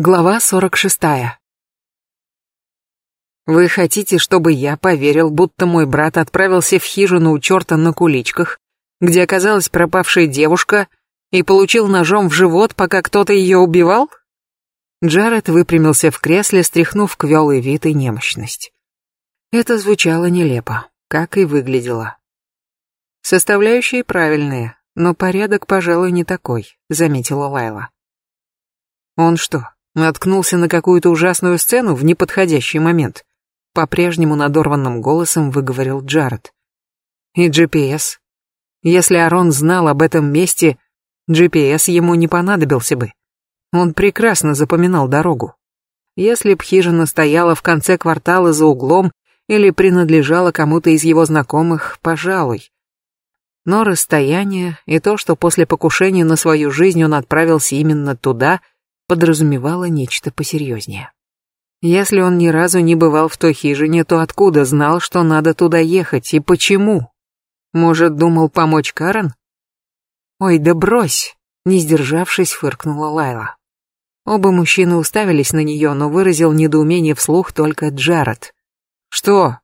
Глава 46. Вы хотите, чтобы я поверил, будто мой брат отправился в хижину у черта на куличках, где оказалась пропавшая девушка, и получил ножом в живот, пока кто-то ее убивал? Джаред выпрямился в кресле, стряхнув квелый вид и немощность. Это звучало нелепо, как и выглядело. Составляющие правильные, но порядок, пожалуй, не такой, заметила Лайла. Он что, Наткнулся на какую-то ужасную сцену в неподходящий момент. По-прежнему надорванным голосом выговорил Джаред. И GPS. Если Арон знал об этом месте, GPS ему не понадобился бы. Он прекрасно запоминал дорогу. Если б хижина стояла в конце квартала за углом или принадлежала кому-то из его знакомых, пожалуй. Но расстояние и то, что после покушения на свою жизнь он отправился именно туда – подразумевало нечто посерьезнее. Если он ни разу не бывал в той хижине, то откуда знал, что надо туда ехать и почему? Может, думал помочь Карен? Ой, да брось, не сдержавшись, фыркнула Лайла. Оба мужчины уставились на нее, но выразил недоумение вслух только Джаред. Что?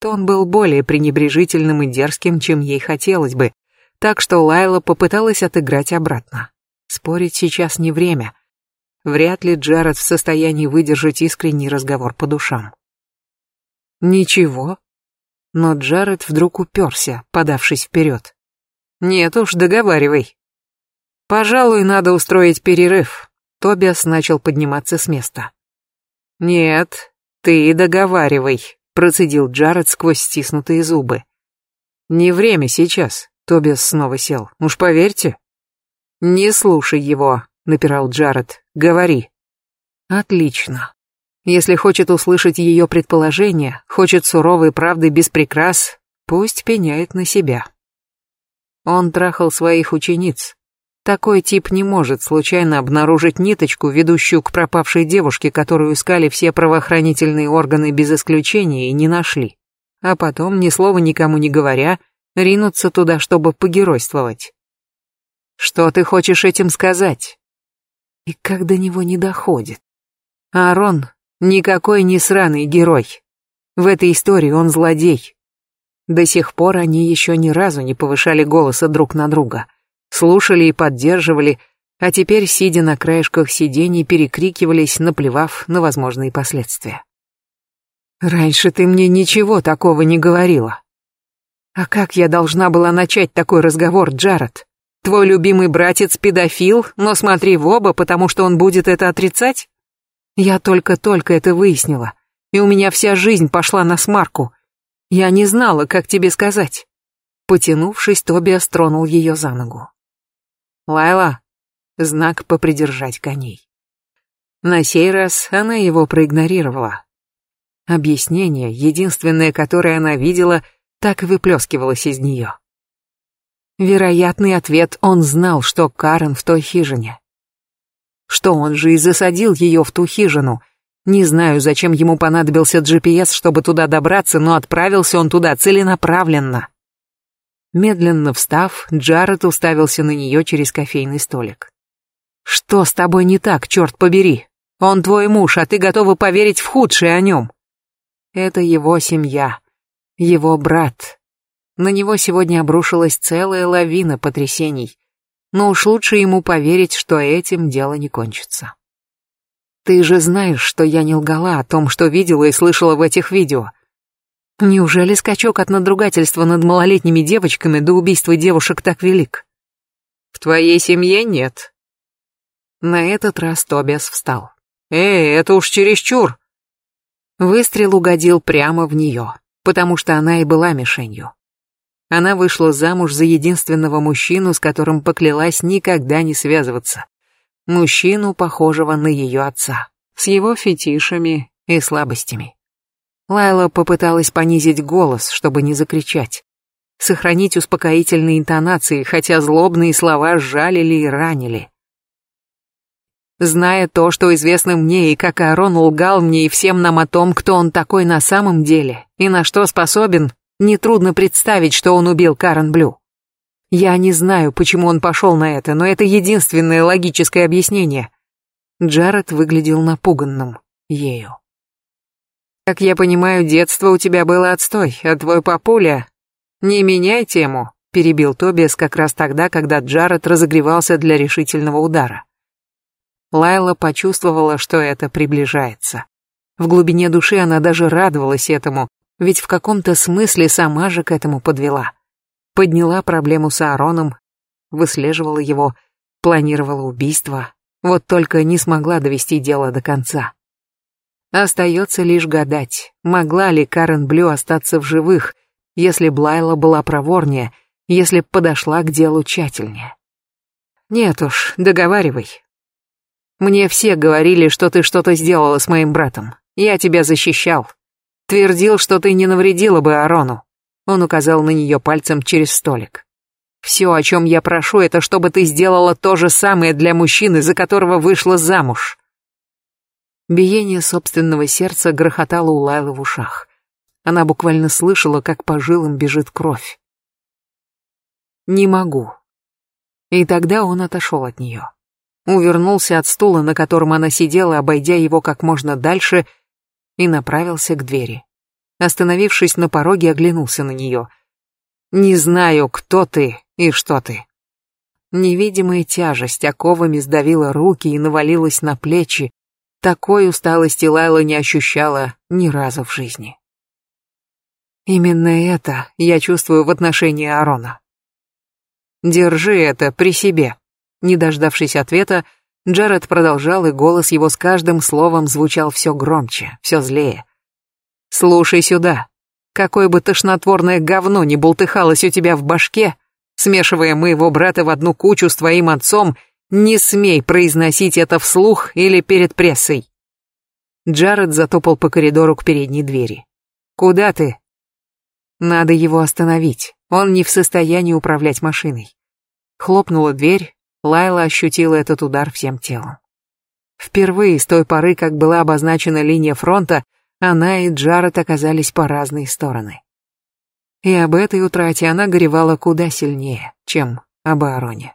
Тон был более пренебрежительным и дерзким, чем ей хотелось бы, так что Лайла попыталась отыграть обратно. Спорить сейчас не время. Вряд ли Джаред в состоянии выдержать искренний разговор по душам. Ничего. Но Джаред вдруг уперся, подавшись вперед. Нет уж, договаривай. Пожалуй, надо устроить перерыв. Тобиас начал подниматься с места. Нет, ты договаривай, процедил Джаред сквозь стиснутые зубы. Не время сейчас. Тобиас снова сел. Уж поверьте. Не слушай его, напирал Джаред. Говори. Отлично. Если хочет услышать ее предположение, хочет суровой правды без прикрас, пусть пеняет на себя. Он трахал своих учениц. Такой тип не может случайно обнаружить ниточку, ведущую к пропавшей девушке, которую искали все правоохранительные органы без исключения и не нашли. А потом, ни слова никому не говоря, ринуться туда, чтобы погеройствовать. Что ты хочешь этим сказать? И как до него не доходит. Аарон никакой не сраный герой. В этой истории он злодей. До сих пор они еще ни разу не повышали голоса друг на друга. Слушали и поддерживали, а теперь, сидя на краешках сидений, перекрикивались, наплевав на возможные последствия. «Раньше ты мне ничего такого не говорила». «А как я должна была начать такой разговор, Джаред?» Твой любимый братец педофил, но смотри в оба, потому что он будет это отрицать? Я только-только это выяснила, и у меня вся жизнь пошла на смарку. Я не знала, как тебе сказать. Потянувшись, Тобиас тронул ее за ногу. Лайла, знак попридержать коней. На сей раз она его проигнорировала. Объяснение, единственное, которое она видела, так выплескивалось из нее. Вероятный ответ — он знал, что Карен в той хижине. Что он же и засадил ее в ту хижину. Не знаю, зачем ему понадобился GPS, чтобы туда добраться, но отправился он туда целенаправленно. Медленно встав, Джаред уставился на нее через кофейный столик. «Что с тобой не так, черт побери? Он твой муж, а ты готова поверить в худшее о нем?» «Это его семья, его брат, на него сегодня обрушилась целая лавина потрясений, но уж лучше ему поверить, что этим дело не кончится. Ты же знаешь, что я не лгала о том, что видела и слышала в этих видео. Неужели скачок от надругательства над малолетними девочками до убийства девушек так велик? В твоей семье нет. На этот раз Тобиас встал. Эй, это уж чересчур. Выстрел угодил прямо в нее, потому что она и была мишенью. Она вышла замуж за единственного мужчину, с которым поклялась никогда не связываться. Мужчину, похожего на ее отца, с его фетишами и слабостями. Лайла попыталась понизить голос, чтобы не закричать. Сохранить успокоительные интонации, хотя злобные слова сжалили и ранили. Зная то, что известно мне, и как Аарон лгал мне и всем нам о том, кто он такой на самом деле, и на что способен, Нетрудно представить, что он убил Карен Блю. Я не знаю, почему он пошел на это, но это единственное логическое объяснение. Джаред выглядел напуганным ею. «Как я понимаю, детство у тебя было отстой, а твой папуля...» «Не меняй тему», — перебил Тобиас как раз тогда, когда Джаред разогревался для решительного удара. Лайла почувствовала, что это приближается. В глубине души она даже радовалась этому, ведь в каком-то смысле сама же к этому подвела. Подняла проблему с Аароном, выслеживала его, планировала убийство, вот только не смогла довести дело до конца. Остается лишь гадать, могла ли Карен Блю остаться в живых, если Блайла была проворнее, если подошла к делу тщательнее. Нет уж, договаривай. Мне все говорили, что ты что-то сделала с моим братом. Я тебя защищал. Твердил, что ты не навредила бы Арону. Он указал на нее пальцем через столик. Все, о чем я прошу, это чтобы ты сделала то же самое для мужчины, за которого вышла замуж. Биение собственного сердца грохотало у Лайлы в ушах. Она буквально слышала, как по жилам бежит кровь. «Не могу». И тогда он отошел от нее. Увернулся от стула, на котором она сидела, обойдя его как можно дальше, и направился к двери. Остановившись на пороге, оглянулся на нее. «Не знаю, кто ты и что ты». Невидимая тяжесть оковами сдавила руки и навалилась на плечи. Такой усталости Лайла не ощущала ни разу в жизни. Именно это я чувствую в отношении Арона. Держи это при себе. Не дождавшись ответа, Джаред продолжал, и голос его с каждым словом звучал все громче, все злее. «Слушай сюда. Какое бы тошнотворное говно ни бултыхалось у тебя в башке, смешивая моего брата в одну кучу с твоим отцом, не смей произносить это вслух или перед прессой». Джаред затопал по коридору к передней двери. «Куда ты?» Надо его остановить. Он не в состоянии управлять машиной. Хлопнула дверь, Лайла ощутила этот удар всем телом. Впервые с той поры, как была обозначена линия фронта, она и Джаред оказались по разные стороны. И об этой утрате она горевала куда сильнее, чем об Аароне.